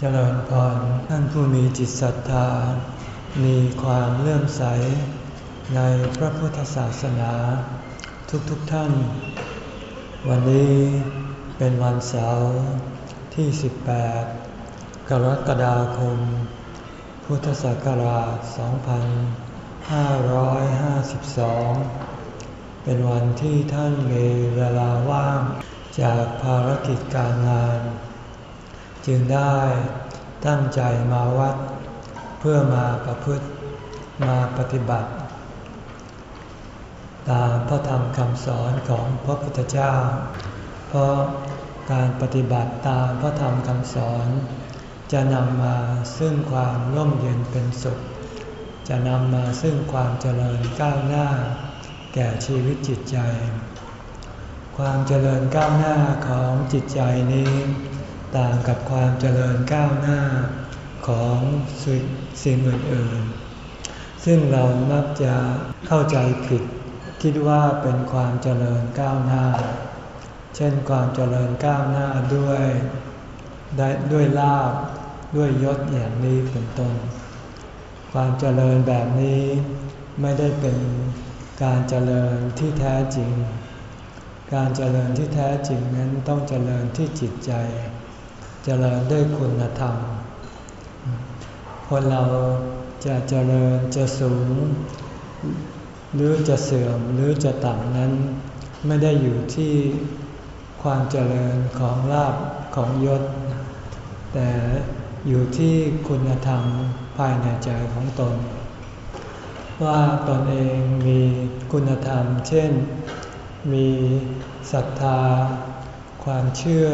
เจริญพรท่านผู้มีจิตศรัทธา มีความเลื่อมใส ในพระพุทธศาสนา ทุกๆทท่าน วันนี้เป็นวันเสาร์ที่ 18 กรกฎาคม พุทธศักราช 2552 เป็นวันที่ท่านมีเวลาว่างจากภารกิจการงาน จึงได้ตั้งใจมาวัด เพื่อมาประพฤติมาปฏิบัติ ตามพระธรรมคำสอนของพระพุทธเจ้า เพราะการปฏิบัติตามพระธรรมคำสอน จะนำมาซึ่งความร่มเย็นเป็นสุข จะนำมาซึ่งความเจริญก้าวหน้า แก่ชีวิตจิตใจ ความเจริญก้าวหน้าของจิตใจนี้ ต่างกับความเจริญก้าวหน้าของสิ่งอื่นๆ ซึ่งเรามักจะเข้าใจผิด คิดว่าเป็นความเจริญก้าวหน้า เช่นความเจริญก้าวหน้าด้วยด้ด้วยลาบด้วยยศอย่างนี้เป็นต้น ความเจริญแบบนี้ไม่ได้เป็นการเจริญที่แท้จริง การเจริญที่แท้จริงนั้นต้องเจริญที่จิตใจ เจริญด้วยคุณธรรม คนเราจะเจริญจะสูง หรือจะเสื่อมหรือจะต่ำนั้น ไม่ได้อยู่ที่ความเจริญของลาบของยศ แต่อยู่ที่คุณธรรมภายในใจของตน ว่าตนเองมีคุณธรรม เช่น มีศรัทธา ความเชื่อ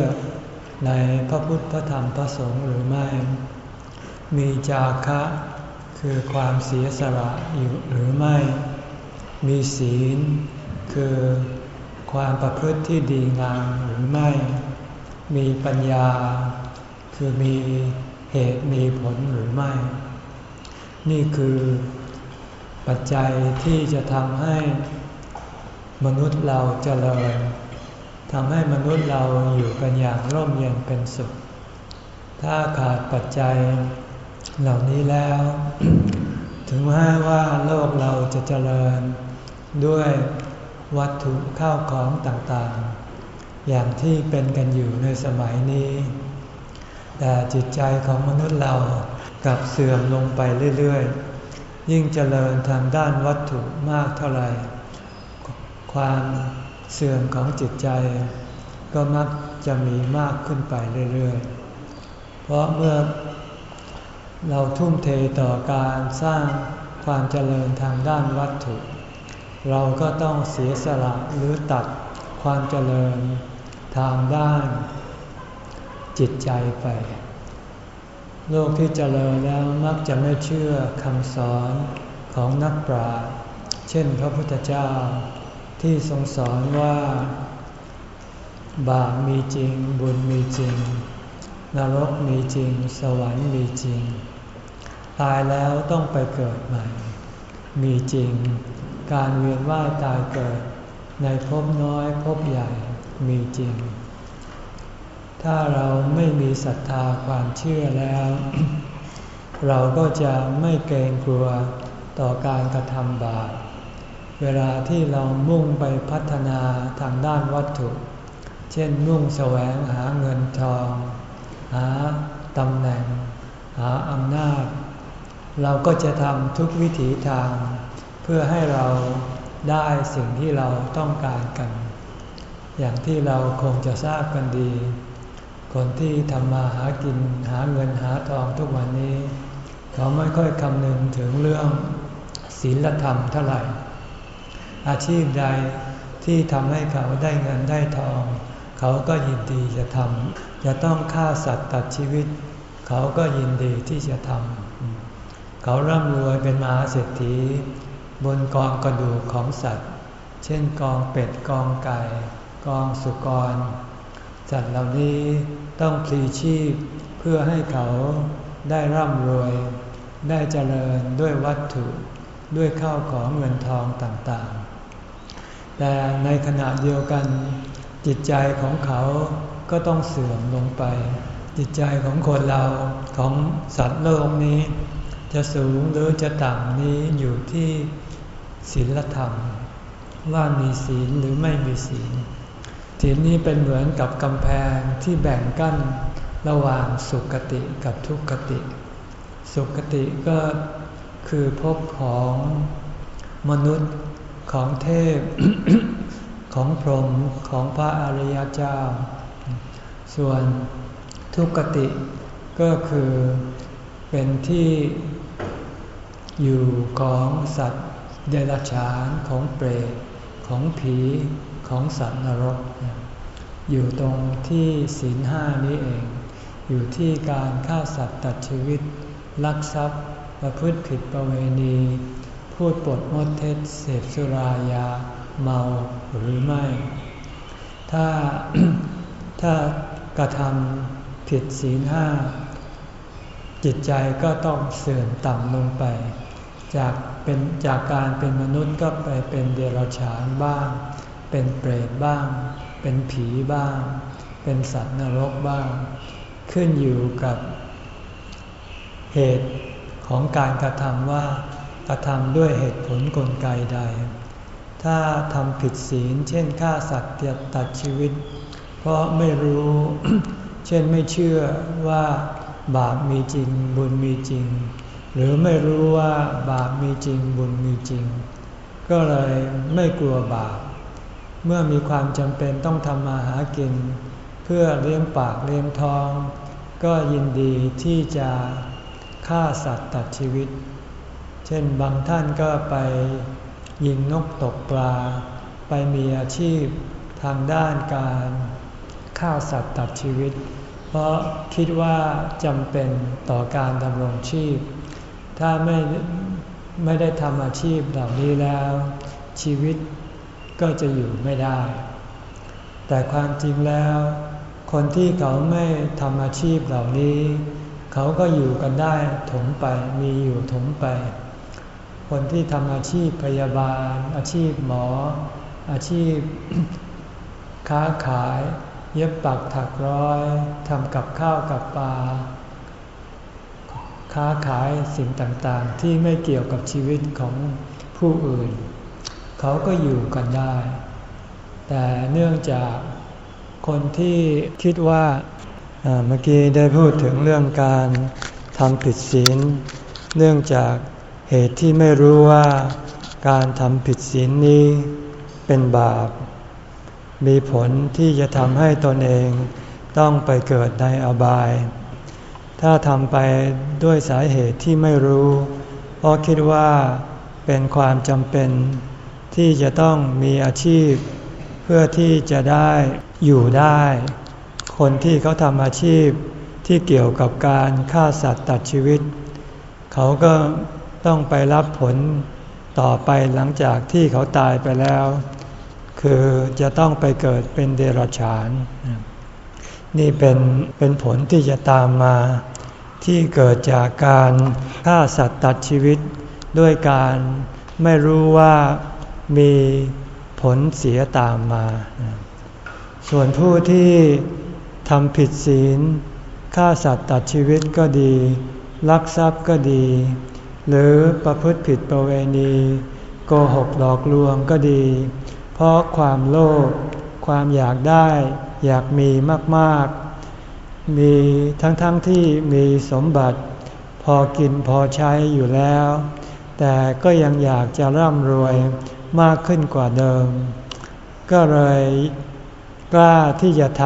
ในพระพุทธพระธรรมพระสงฆ์หรือไม่ มีจาคะ คือความเสียสละอยู่หรือไม่ มีศีล คือความประพฤติที่ดีงามหรือไม่ มีปัญญา คือมีเหตุมีผลหรือไม่ นี่คือปัจจัยที่จะทำให้มนุษย์เราเจริญ ทำให้มนุษย์เราอยู่กันอย่างร่มเย็นเป็นสุข ถ้าขาดปัจจัยเหล่านี้แล้ว ถึงแม้ว่าโลกเราจะเจริญ ด้วยวัตถุข้าวของต่างๆ อย่างที่เป็นกันอยู่ในสมัยนี้ แต่จิตใจของมนุษย์เรากลับเสื่อมลงไปเรื่อยๆ ยิ่งเจริญทางด้านวัตถุมากเท่าไหร่ ความ เสื่อมของจิตใจ ก็มักจะมีมากขึ้นไปเรื่อยๆ เพราะเมื่อเราทุ่มเทต่อการสร้างความเจริญทางด้านวัตถุ เราก็ต้องเสียสละหรือตัดความเจริญทางด้าน จิตใจไป โลกที่เจริญแล้วมักจะไม่เชื่อคำสอนของนักปราชญ์เช่นพระพุทธเจ้า ที่ทรงสอนว่า บาปมีจริง บุญมีจริง นรกมีจริง สวรรค์มีจริง ตายแล้วต้องไปเกิดใหม่ มีจริง การเวียนว่ายตายเกิด ในภพน้อยภพใหญ่มีจริง ถ้าเราไม่มีศรัทธาความเชื่อแล้ว เราก็จะไม่เกรงกลัวต่อการกระทำบาป เวลาที่เรามุ่งไปพัฒนาทางด้านวัตถุ เช่นมุ่งแสวงหาเงินทอง หาตำแหน่ง หาอำนาจ เราก็จะทำทุกวิถีทาง เพื่อให้เราได้สิ่งที่เราต้องการกัน อย่างที่เราคงจะทราบกันดี คนที่ทำมาหากินหาเงินหาทองทุกวันนี้ เขาไม่ค่อยคำนึงถึงเรื่องศีลธรรมเท่าไหร่ อาชีพใดที่ทำให้เขาได้เงินได้ทอง เขาก็ยินดีจะทำจะต้องฆ่าสัตว์ตัดชีวิต เขาก็ยินดีที่จะทำเขาร่ำรวยเป็นมหาเศรษฐี บนกองกระดูกของสัตว์ เช่นกองเป็ดกองไก่ กองสุกร สัตว์เหล่านี้ต้องพลีชีพเพื่อให้เขาได้ร่ำรวย ได้เจริญด้วยวัตถุ ด้วยข้าวของเงินทองต่าง แต่ในขณะเดียวกัน จิตใจของเขาก็ต้องเสื่อมลงไป จิตใจของคนเราของสัตว์โลกนี้ จะสูงหรือจะต่ำนี้อยู่ที่ศีลธรรม ว่ามีศีลหรือไม่มีศีลศีลนี้เป็นเหมือนกับกำแพงที่แบ่งกั้นระหว่างสุขติกับทุกขติ สุขติก็คือภพของมนุษย์ ของเทพ ของพรหมของพระอริยเจ้า ส่วนทุกขติก็คือเป็นที่อยู่ของสัตว์เดรัจฉานของเปรตของผีของสัตว์นรก อยู่ตรงที่ศีลห้านี้เอง อยู่ที่การฆ่าสัตว์ตัดชีวิต ลักทรัพย์ประพฤติผิดประเวณี พูดปดมดเท็จเสพสุรายาเมาหรือไม่ ถ้าถ้ากระทำผิดศีลห้าจิตใจก็ต้องเสื่อมต่ำลงไป จากเป็นจากการเป็นมนุษย์ก็ไปเป็นเดรัจฉานบ้าง เป็นเปรตบ้าง เป็นผีบ้าง เป็นสัตว์นรกบ้าง ขึ้นอยู่กับเหตุของการกระทำว่า ระทำด้วยเหตุผลกลไกใด ถ้าทำผิดศีล เช่นฆ่าสัตว์ตัดชีวิต เพราะไม่รู้ เช่นไม่เชื่อว่าบาปมีจริงบุญมีจริง หรือไม่รู้ว่าบาปมีจริงบุญมีจริง ก็เลยไม่กลัวบาป เมื่อมีความจำเป็นต้องทำมาหากิน เพื่อเลี้ยงปากเลี้ยงท้อง ก็ยินดีที่จะฆ่าสัตว์ตัดชีวิตเช่นบางท่านก็ไปยิงนกตกปลา ไปมีอาชีพทางด้านการฆ่าสัตว์ตัดชีวิต เพราะคิดว่าจำเป็นต่อการดำรงชีพ ถ้าไม่ไม่ได้ทำอาชีพเหล่านี้แล้ว ชีวิตก็จะอยู่ไม่ได้ แต่ความจริงแล้ว คนที่เขาไม่ทำอาชีพเหล่านี้ เขาก็อยู่กันได้ถมไปมีอยู่ถมไป คนที่ทำอาชีพพยาบาล อาชีพหมอ อาชีพค้าขาย เย็บปักถักร้อยทำกับข้าวกับปลาค้าขายสิ่งต่างๆ ที่ไม่เกี่ยวกับชีวิตของผู้อื่น เขาก็อยู่กันได้ แต่เนื่องจากคนที่คิดว่าเมื่อกี้ได้พูดถึงเรื่องการทำผิดศีลเนื่องจาก เหตุที่ไม่รู้ว่าการทำผิดศีลนี้เป็นบาป มีผลที่จะทำให้ตนเองต้องไปเกิดในอบาย ถ้าทำไปด้วยสาเหตุที่ไม่รู้ เพราะคิดว่าเป็นความจำเป็นที่จะต้องมีอาชีพ เพื่อที่จะได้อยู่ได้ คนที่เขาทำอาชีพที่เกี่ยวกับการฆ่าสัตว์ตัดชีวิต เขาก็ ต้องไปรับผลต่อไปหลังจากที่เขาตายไปแล้ว คือจะต้องไปเกิดเป็นเดรัจฉาน นี่เป็นเป็นผลที่จะตามมา ที่เกิดจากการฆ่าสัตว์ตัดชีวิต ด้วยการไม่รู้ว่ามีผลเสียตามมา ส่วนผู้ที่ทำผิดศีลฆ่าสัตว์ตัดชีวิตก็ดี ลักทรัพย์ก็ดี หรือประพฤติผิดประเวณี โกหกหลอกลวงก็ดี เพราะความโลภความอยากได้ อยากมีมากๆ มีทั้งๆทที่มีสมบัติ พอกินพอใช้อยู่แล้ว แต่ก็ยังอยากจะร่ำรวยมากขึ้นกว่าเดิม ก็เลยกล้าที่จะท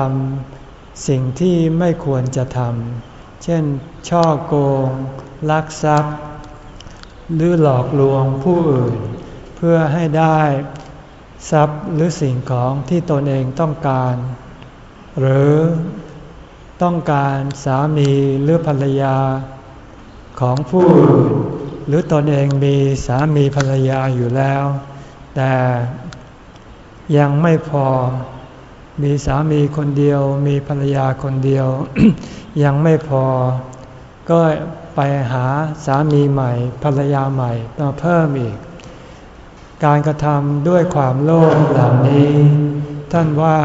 ำสิ่งที่ไม่ควรจะทำเช่น ช่อโกง ลักทรัพย์ หรือหลอกลวงผู้อื่น เพื่อให้ได้ทรัพย์หรือสิ่งของที่ตนเองต้องการ หรือต้องการสามีหรือภรรยาของผู้อื่น หรือตนเองมีสามีภรรยาอยู่แล้ว แต่ยังไม่พอมีสามีคนเดียว มีภรรยาคนเดียว ยังไม่พอ ก็ ไปหาสามีใหม่ ภรรยาใหม่มาเพิ่มอีก การกระทำด้วยความโลภเหล่านี้ ท่านว่า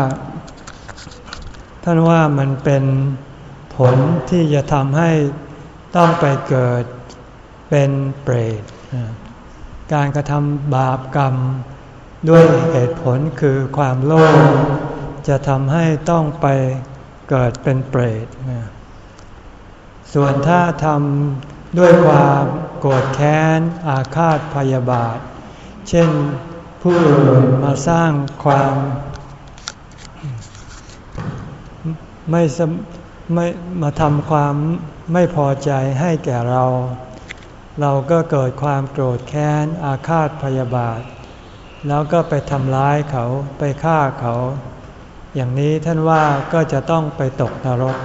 ท่านว่ามันเป็นผลที่จะทำให้ต้องไปเกิดเป็นเปรต การกระทำบาปกรรมด้วยเหตุผลคือความโลภจะทำให้ต้องไปเกิดเป็นเปรต ส่วนถ้าทำด้วยความโกรธแค้น อาฆาตพยาบาท เช่นผู้อื่นมาสร้างความ ไม่ไม่มาทำความไม่พอใจให้แก่เรา เราก็เกิดความโกรธแค้น อาฆาตพยาบาท แล้วก็ไปทำร้ายเขาไปฆ่าเขา อย่างนี้ท่านว่าก็จะต้องไปตกนรก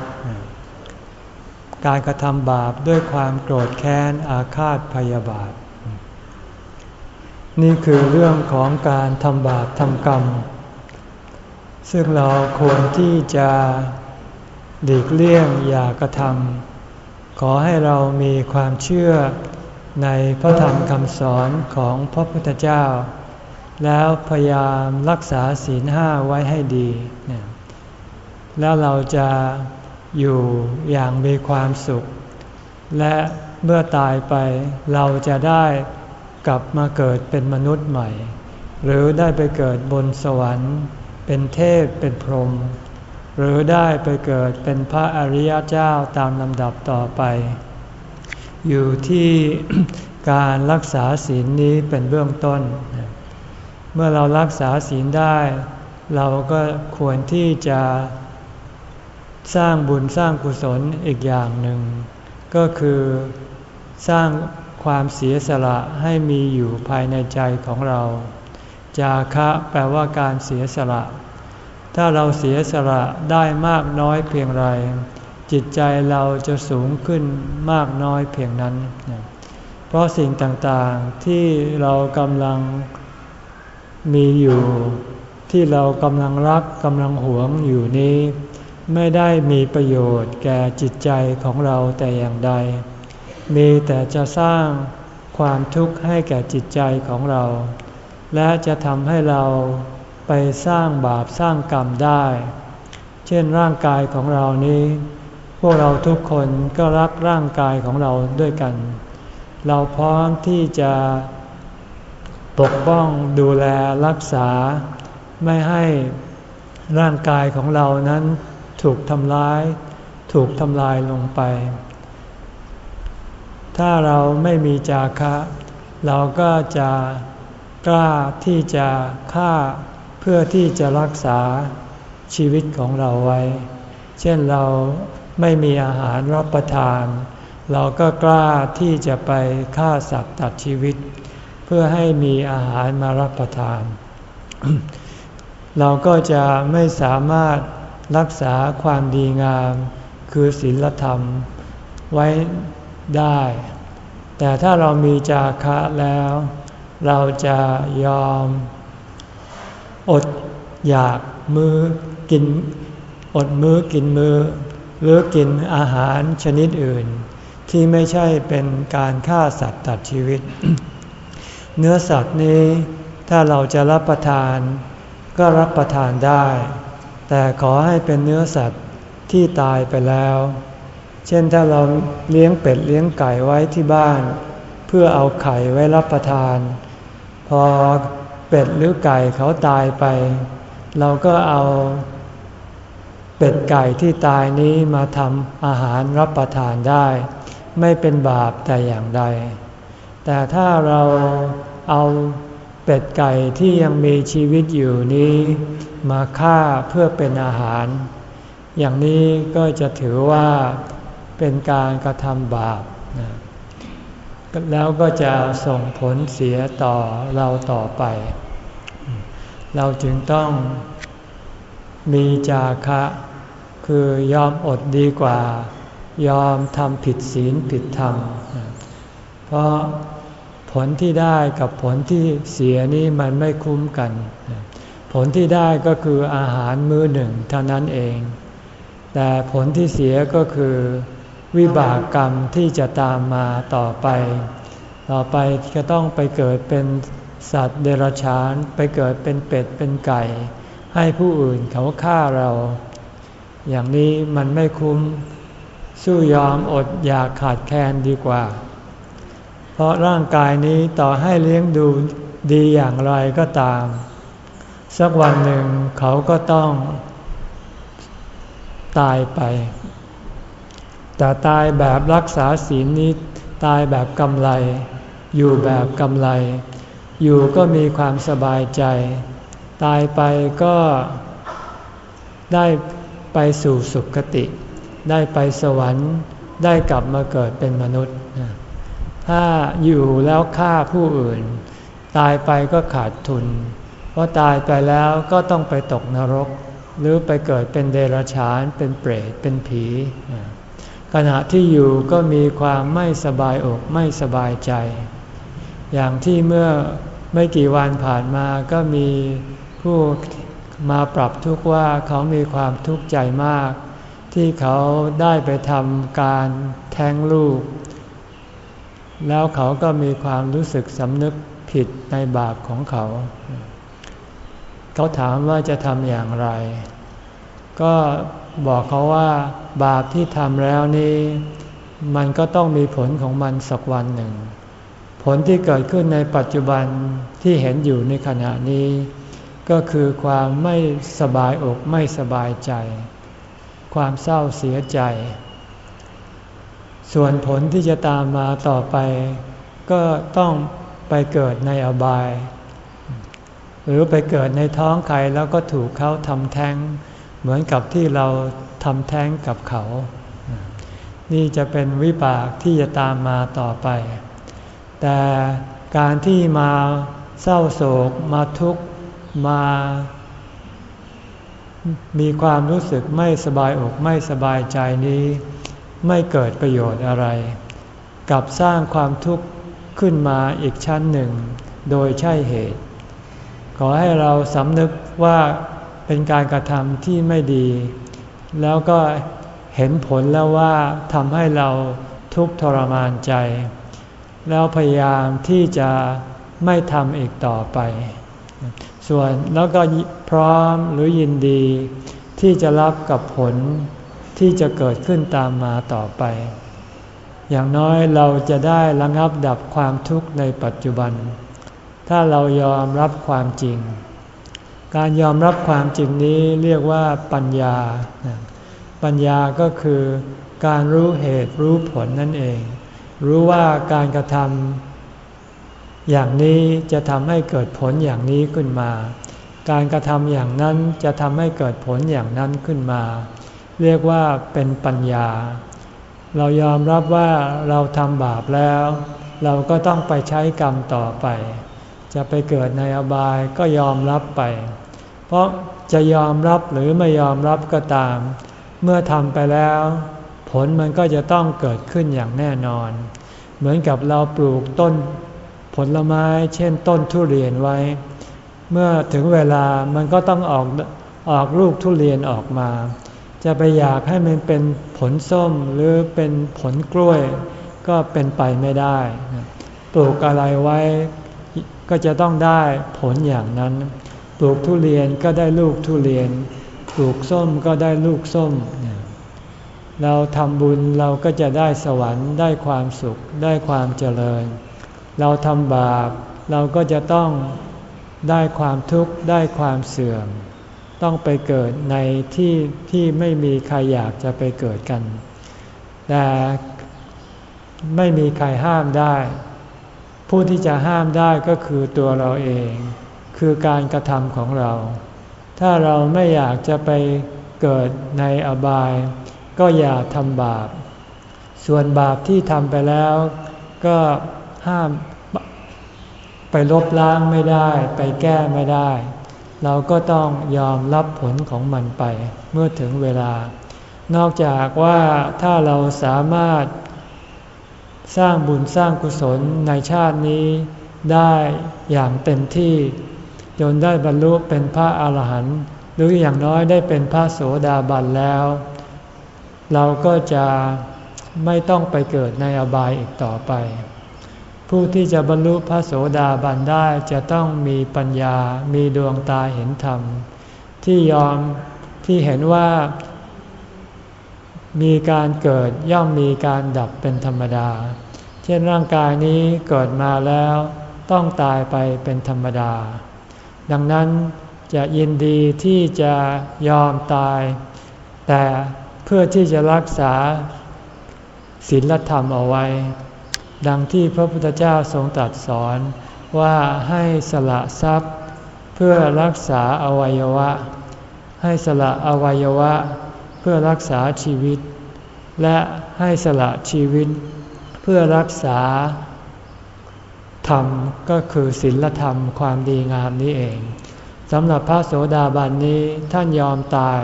การกระทำบาปด้วยความโกรธแค้นอาฆาตพยาบาท นี่คือเรื่องของการทำบาปทำกรรม ซึ่งเราควรที่จะหลีกเลี่ยงอย่ากระทำขอให้เรามีความเชื่อในพระธรรมคำสอนของพระพุทธเจ้า แล้วพยายามรักษาศีลห้าไว้ให้ดี แล้วเราจะ อยู่อย่างมีความสุข และเมื่อตายไปเราจะได้กลับมาเกิดเป็นมนุษย์ใหม่ หรือได้ไปเกิดบนสวรรค์ เป็นเทพเป็นพรหมหรือได้ไปเกิดเป็นพระอริยเจ้าตามลำดับต่อไป อยู่ที่การรักษาศีลนี้เป็นเบื้องต้น เมื่อเรารักษาศีลได้ เราก็ควรที่จะ สร้างบุญสร้างกุศลอีกอย่างหนึ่ง ก็คือสร้างความเสียสละให้มีอยู่ภายในใจของเรา จาคะแปลว่าการเสียสละ ถ้าเราเสียสละได้มากน้อยเพียงไร จิตใจเราจะสูงขึ้นมากน้อยเพียงนั้น เพราะสิ่งต่างๆที่เรากำลังมีอยู่ ที่เรากำลังรักกำลังหวงอยู่นี้ ไม่ได้มีประโยชน์แก่จิตใจของเราแต่อย่างใด มีแต่จะสร้างความทุกข์ให้แก่จิตใจของเรา และจะทำให้เราไปสร้างบาปสร้างกรรมได้ เช่นร่างกายของเรานี้ พวกเราทุกคนก็รักร่างกายของเราด้วยกัน เราพร้อมที่จะปกป้องดูแลรักษาไม่ให้ร่างกายของเรานั้น ถูกทำร้าย ถูกทำลายลงไป ถ้าเราไม่มีจาคะ เราก็จะกล้าที่จะฆ่าเพื่อที่จะรักษาชีวิตของเราไว้ เช่นเราไม่มีอาหารรับประทาน เราก็กล้าที่จะไปฆ่าสัตว์ตัดชีวิต เพื่อให้มีอาหารมารับประทาน เราก็จะไม่สามารถ รักษาความดีงาม คือศีลธรรม ไว้ได้ แต่ถ้าเรามีจาคะแล้ว เราจะยอม อดอยากมือกิน อดมือกินมือหรือกินอาหารชนิดอื่น ที่ไม่ใช่เป็นการฆ่าสัตว์ตัดชีวิต เนื้อสัตว์นี้ถ้าเราจะรับประทาน ก็รับประทานได้ แต่ขอให้เป็นเนื้อสัตว์ที่ตายไปแล้ว เช่นถ้าเราเลี้ยงเป็ดเลี้ยงไก่ไว้ที่บ้าน เพื่อเอาไข่ไว้รับประทาน พอเป็ดหรือไก่เขาตายไป เราก็เอาเป็ดไก่ที่ตายนี้มาทำอาหารรับประทานได้ ไม่เป็นบาปแต่อย่างใด แต่ถ้าเราเอา เป็ดไก่ที่ยังมีชีวิตอยู่นี้ มาฆ่าเพื่อเป็นอาหาร อย่างนี้ก็จะถือว่าเป็นการกระทำบาปแล้วก็จะส่งผลเสียต่อเราต่อไป เราจึงต้องมีจาคะ คือยอมอดดีกว่า ยอมทำผิดศีลผิดธรรม เพราะ ลที่ได้กับผลที่เสียนี้มันไม่คุ้มกัน ผลที่ได้ก็คืออาหารมื้อหนึ่งเท่านั้นเอง แต่ผลที่เสียก็คือวิบากกรรมที่จะตามมาต่อไป ต่อไปก็ต้องไปเกิดเป็นสัตว์เดรัจฉานไปเกิดเป็นเป็ดเป็นไก่ ให้ผู้อื่นเขาฆ่าเรา อย่างนี้มันไม่คุ้มสู้ยอมอดอยากขาดแคลนดีกว่า เพราะร่างกายนี้ต่อให้เลี้ยงดูดีอย่างไรก็ตาม สักวันหนึ่งเขาก็ต้อง ตายไป แต่ตายแบบรักษาศีลนี้ตายแบบกำไร อยู่แบบกำไร อยู่ก็มีความสบายใจ ตายไปก็ได้ไปสู่สุคติ ได้ไปสวรรค์ ได้กลับมาเกิดเป็นมนุษย์ ถ้าอยู่แล้วฆ่าผู้อื่น ตายไปก็ขาดทุน เพราะตายไปแล้วก็ต้องไปตกนรก หรือไปเกิดเป็นเดรัจฉานเป็นเปรตเป็นผี ขณะที่อยู่ก็มีความไม่สบายอกไม่สบายใจ อย่างที่เมื่อไม่กี่วันผ่านมาก็มีผู้มาปรับทุกข์ว่าเขามีความทุกข์ใจมาก ที่เขาได้ไปทำการแท้งลูก แล้วเขาก็มีความรู้สึกสำนึกผิดในบาปของเขา เขาถามว่าจะทำอย่างไร ก็บอกเขาว่าบาปที่ทำแล้วนี้มันก็ต้องมีผลของมันสักวันหนึ่ง ผลที่เกิดขึ้นในปัจจุบันที่เห็นอยู่ในขณะนี้ ก็คือความไม่สบายอกไม่สบายใจ ความเศร้าเสียใจ ส่วนผลที่จะตามมาต่อไป ก็ต้องไปเกิดในอบาย หรือไปเกิดในท้องใครแล้วก็ถูกเขาทำแท้ง เหมือนกับที่เราทำแท้งกับเขา นี่จะเป็นวิบากที่จะตามมาต่อไป แต่การที่มาเศร้าโศกมาทุกข์มา มีความรู้สึกไม่สบายอกไม่สบายใจนี้ ไม่เกิดประโยชน์อะไรกับสร้างความทุกข์ขึ้นมาอีกชั้นหนึ่ง โดยใช่เหตุ ขอให้เราสำนึกว่าเป็นการกระทำที่ไม่ดี แล้วก็เห็นผลแล้วว่าทำให้เราทุกข์ทรมานใจ แล้วพยายามที่จะไม่ทำอีกต่อไป ส่วนแล้วก็พร้อมหรือยินดีที่จะรับกับผล ที่จะเกิดขึ้นตามมาต่อไป อย่างน้อยเราจะได้ระงับดับความทุกข์ในปัจจุบัน ถ้าเรายอมรับความจริง การยอมรับความจริงนี้เรียกว่าปัญญา ปัญญาก็คือการรู้เหตุรู้ผลนั่นเอง รู้ว่าการกระทำอย่างนี้จะทำให้เกิดผลอย่างนี้ขึ้นมา การกระทำอย่างนั้นจะทำให้เกิดผลอย่างนั้นขึ้นมา เรียกว่าเป็นปัญญา เรายอมรับว่าเราทำบาปแล้ว เราก็ต้องไปใช้กรรมต่อไป จะไปเกิดในอบายก็ยอมรับไป เพราะจะยอมรับหรือไม่ยอมรับก็ตาม เมื่อทำไปแล้ว ผลมันก็จะต้องเกิดขึ้นอย่างแน่นอน เหมือนกับเราปลูกต้นผลไม้ เช่นต้นทุเรียนไว้ เมื่อถึงเวลามันก็ต้องออกออกลูกทุเรียนออกมา จะไปอยากให้มันเป็นผลส้มหรือเป็นผลกล้วย ก็เป็นไปไม่ได้ ปลูกอะไรไว้ก็จะต้องได้ผลอย่างนั้น ปลูกทุเรียนก็ได้ลูกทุเรียน ปลูกส้มก็ได้ลูกส้ม เราทำบุญเราก็จะได้สวรรค์ได้ความสุขได้ความเจริญ เราทำบาปเราก็จะต้องได้ความทุกข์ได้ความเสื่อม ต้องไปเกิดในที่ที่ไม่มีใครอยากจะไปเกิดกัน แต่ไม่มีใครห้ามได้ ผู้ที่จะห้ามได้ก็คือตัวเราเอง คือการกระทำของเรา ถ้าเราไม่อยากจะไปเกิดในอบาย ก็อย่าทำบาป ส่วนบาปที่ทำไปแล้วก็ห้ามไปลบล้างไม่ได้ ไปแก้ไม่ได้ เราก็ต้องยอมรับผลของมันไป เมื่อถึงเวลา นอกจากว่าถ้าเราสามารถสร้างบุญสร้างกุศลในชาตินี้ได้อย่างเต็มที่จนได้บรรลุเป็นพระอาหารหันต์หรืออย่างน้อยได้เป็นพระโสดาบันแล้ว เราก็จะไม่ต้องไปเกิดในอบายอีกต่อไป ผู้ที่จะบรรลุพระโสดาบันได้จะต้องมีปัญญา มีดวงตาเห็นธรรม ที่ยอมที่เห็นว่า มีการเกิดย่อมมีการดับเป็นธรรมดา เช่นร่างกายนี้เกิดมาแล้วต้องตายไปเป็นธรรมดา ดังนั้นจะยินดีที่จะยอมตาย แต่เพื่อที่จะรักษาศีลธรรมเอาไว้ ดังที่พระพุทธเจ้าทรงตรัสสอนว่าให้สละทรัพย์ เพื่อรักษาอวัยวะ ให้สละอวัยวะ เพื่อรักษาชีวิต และให้สละชีวิต เพื่อรักษาธรรมก็คือศีลธรรมความดีงามนี้เองสำหรับพระโสดาบันนี้ท่านยอมตาย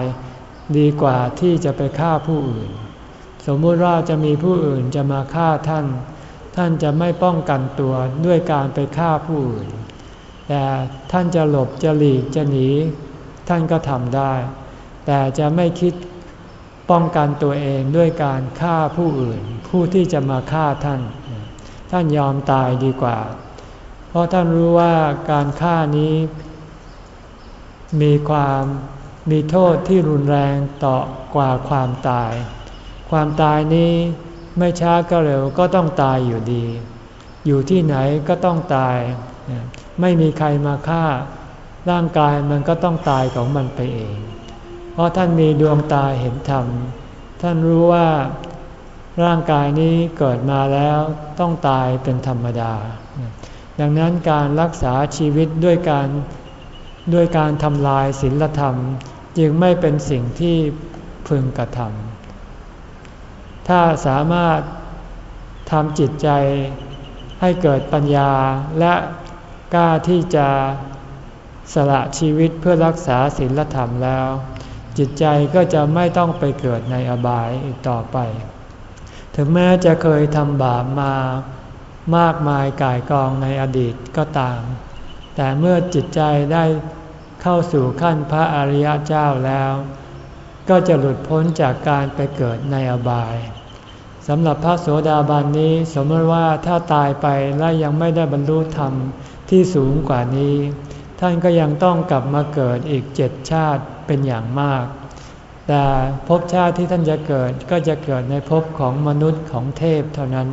ดีกว่าที่จะไปฆ่าผู้อื่น สมมุติว่าจะมีผู้อื่นจะมาฆ่าท่าน ท่านจะไม่ป้องกันตัวด้วยการไปฆ่าผู้อื่น แต่ท่านจะหลบจะหลีกจะหนี ท่านก็ทำได้ แต่จะไม่คิดป้องกันตัวเองด้วยการฆ่าผู้อื่น ผู้ที่จะมาฆ่าท่าน ท่านยอมตายดีกว่า เพราะท่านรู้ว่าการฆ่านี้ มีความมีโทษที่รุนแรงต่อกว่าความตาย ความตายนี้ ไม่ช้าก็เร็วก็ต้องตายอยู่ดี อยู่ที่ไหนก็ต้องตาย ไม่มีใครมาฆ่า ร่างกายมันก็ต้องตายของมันไปเอง เพราะท่านมีดวงตาเห็นธรรม ท่านรู้ว่าร่างกายนี้เกิดมาแล้วต้องตายเป็นธรรมดา ดังนั้นการรักษาชีวิตด้วยการด้วยการทำลายศีลธรรม จึงไม่เป็นสิ่งที่พึงกระทำ ถ้าสามารถทำจิตใจให้เกิดปัญญาและกล้าที่จะสละชีวิตเพื่อรักษาศีลธรรมแล้ว จิตใจก็จะไม่ต้องไปเกิดในอบายอีกต่อไป ถึงแม้จะเคยทำบาปมามากมายก่ายกองในอดีตก็ตาม แต่เมื่อจิตใจได้เข้าสู่ขั้นพระอริยเจ้าแล้ว ก็จะหลุดพ้นจากการไปเกิดในอบายสำหรับพระโสดาบันนี้สมมติว่าถ้าตายไปและยังไม่ได้บรรลุธรรมที่สูงกว่านี้ ท่านก็ยังต้องกลับมาเกิดอีกเจ็ดชาติเป็นอย่างมาก แต่ภพชาติที่ท่านจะเกิดก็จะเกิดในภพของมนุษย์ของเทพเท่านั้น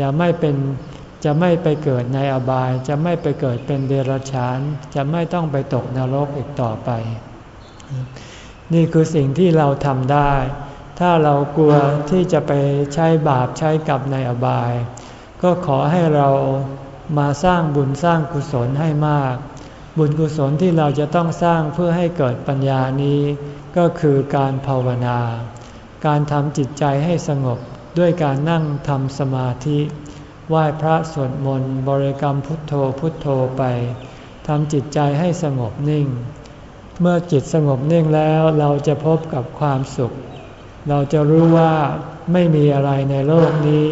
จะไม่เป็นจะไม่ไปเกิดในอบาย จะไม่ไปเกิดเป็นเดรัจฉาน จะไม่ต้องไปตกนรกอีกต่อไป นี่คือสิ่งที่เราทำได้ ถ้าเรากลัวที่จะไปใช้บาปใช้กรรมในอบาย ก็ขอให้เรามาสร้างบุญสร้างกุศลให้มาก บุญกุศลที่เราจะต้องสร้างเพื่อให้เกิดปัญญานี้ ก็คือการภาวนา การทำจิตใจให้สงบด้วยการนั่งทำสมาธิไหว้พระสวดมนต์บริกรรมพุทโธพุทโธไปทำจิตใจให้สงบนิ่ง เมื่อจิตสงบนิ่งแล้วเราจะพบกับความสุข เราจะรู้ว่าไม่มีอะไรในโลกนี้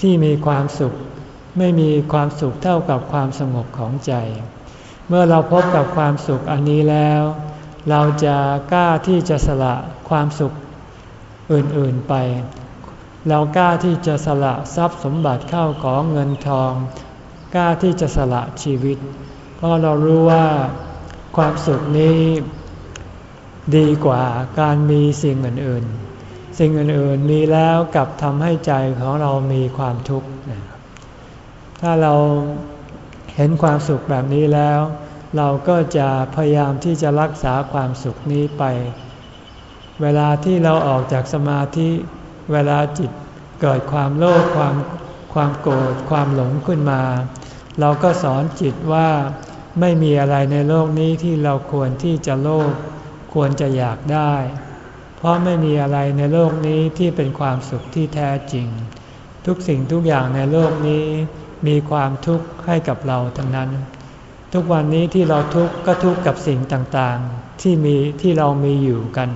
ที่มีความสุข ไม่มีความสุขเท่ากับความสงบของใจ เมื่อเราพบกับความสุขอันนี้แล้ว เราจะกล้าที่จะสละความสุขอื่นๆไป เรากล้าที่จะสละทรัพย์สมบัติเข้าของเงินทอง กล้าที่จะสละชีวิต เพราะเรารู้ว่า ความสุขนี้ดีกว่าการมีสิ่งอื่นๆ สิ่งอื่นๆมีแล้วกลับทำให้ใจของเรามีความทุกข์ ถ้าเราเห็นความสุขแบบนี้แล้ว เราก็จะพยายามที่จะรักษาความสุขนี้ไป เวลาที่เราออกจากสมาธิ เวลาจิตเกิดความโลภความความโกรธความหลงขึ้นมา เราก็สอนจิตว่า ไม่มีอะไรในโลกนี้ที่เราควรที่จะโลภควรจะอยากได้ เพราะไม่มีอะไรในโลกนี้ที่เป็นความสุขที่แท้จริง ทุกสิ่งทุกอย่างในโลกนี้มีความทุกข์ให้กับเราทั้งนั้น ทุกวันนี้ที่เราทุกข์ก็ทุกข์กับสิ่งต่างๆ ที่มีที่เรามีอยู่กัน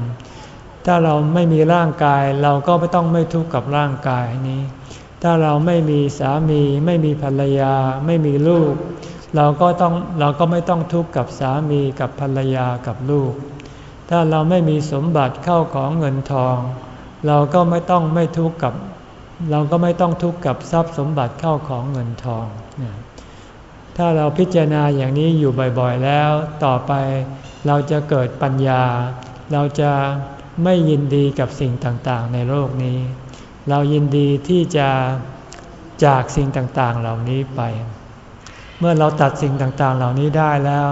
ถ้าเราไม่มีร่างกายเราก็ไม่ต้องไม่ทุกข์กับร่างกายนี้ ถ้าเราไม่มีสามี ไม่มีภรรยา ไม่มีลูก เราก็ต้องเราก็ไม่ต้องทุกข์กับสามีกับภรรยากับลูก ถ้าเราไม่มีสมบัติเข้าของเงินทอง เราก็ไม่ต้องไม่ทุกข์กับ เราก็ไม่ต้องทุกข์กับทรัพย์สมบัติเข้าของเงินทอง ถ้าเราพิจารณาอย่างนี้อยู่บ่อยๆแล้ว ต่อไปเราจะเกิดปัญญา เราจะไม่ยินดีกับสิ่งต่างๆ ในโลกนี้ เรายินดีที่จะจากสิ่งต่างๆเหล่านี้ไป มื่อเราตัดสิ่งต่างๆเหล่านี้ได้แล้ว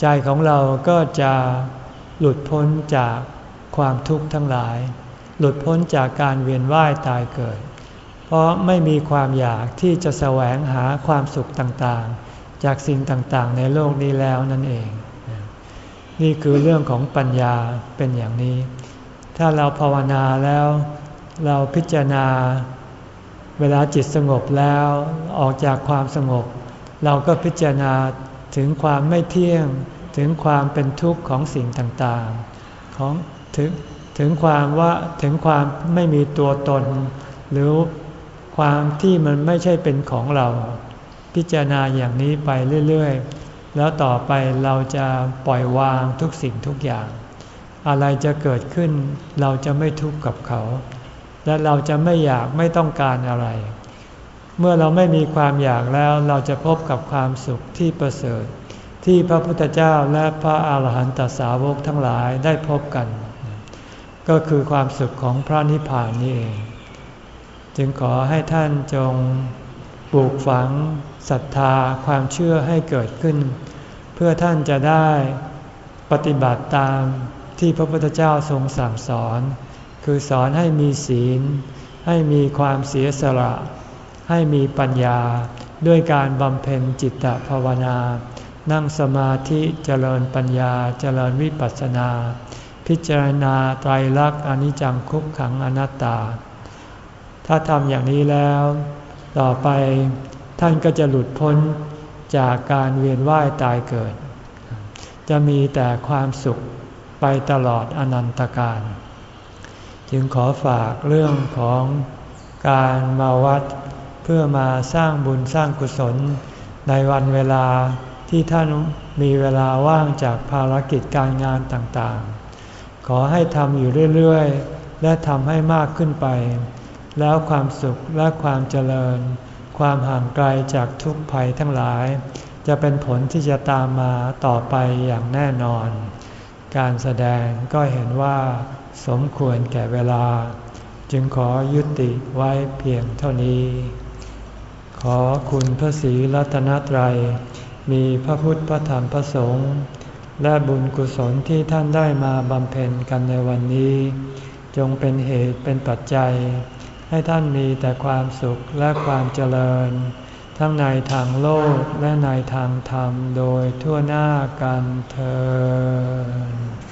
ใจของเราก็จะหลุดพ้นจากความทุกข์ทั้งหลาย หลุดพ้นจากการเวียนว่ายตายเกิด เพราะไม่มีความอยากที่จะแสวงหาความสุขต่างๆ จากสิ่งต่างๆ ในโลกนี้แล้วนั่นเอง นี่คือเรื่องของปัญญาเป็นอย่างนี้ ถ้าเราภาวนาแล้ว เราพิจารณา เวลาจิตสงบแล้วออกจากความสงบ เราก็พิจารณาถึงความไม่เที่ยง ถึงความเป็นทุกข์ของสิ่งต่างๆ ของถึงถึงความว่าถึงความไม่มีตัวตน หรือความที่มันไม่ใช่เป็นของเรา พิจารณาอย่างนี้ไปเรื่อยๆ แล้วต่อไปเราจะปล่อยวางทุกสิ่งทุกอย่าง อะไรจะเกิดขึ้นเราจะไม่ทุกข์กับเขา และเราจะไม่อยากไม่ต้องการอะไร เมื่อเราไม่มีความอยากแล้วเราจะพบกับความสุขที่ประเสริฐ ที่พระพุทธเจ้าและพระอาหารหันตสาวกทั้งหลายได้พบกัน ก็คือความสุขของพระนิพพานนี่เอง จึงขอให้ท่านจงปลูกฝังศรัทธาความเชื่อให้เกิดขึ้น เพื่อท่านจะได้ปฏิบัติตามที่พระพุทธเจ้าทรงสั่งสอน คือสอนให้มีศีล ให้มีความเสียสละ ให้มีปัญญาด้วยการบำเพ็ญจิตตภาวนา นั่งสมาธิเจริญปัญญาเจริญวิปัสสนา พิจารณาไตรลักษณ์อนิจจังคุกขังอนัตตา ถ้าทำอย่างนี้แล้ว ต่อไปท่านก็จะหลุดพ้นจากการเวียนว่ายตายเกิด จะมีแต่ความสุขไปตลอดอนันตการ จึงขอฝากเรื่องของการมาวัด เพื่อมาสร้างบุญสร้างกุศล ในวันเวลาที่ท่านมีเวลาว่างจากภารกิจการงานต่างๆ ขอให้ทำอยู่เรื่อยๆ และทำให้มากขึ้นไป แล้วความสุขและความเจริญ ความห่างไกลจากทุกภัยทั้งหลาย จะเป็นผลที่จะตามมาต่อไปอย่างแน่นอน การแสดงก็เห็นว่าสมควรแก่เวลา จึงขอยุติไว้เพียงเท่านี้ ขอคุณพระศรีรัตนตรัย มีพระพุทธพระธรรมพระสงฆ์และบุญกุศลที่ท่านได้มาบำเพ็ญกันในวันนี้ จงเป็นเหตุเป็นปัจจัย ให้ท่านมีแต่ความสุขและความเจริญ ทั้งในทางโลกและในทางธรรมโดยทั่วหน้ากันเธอ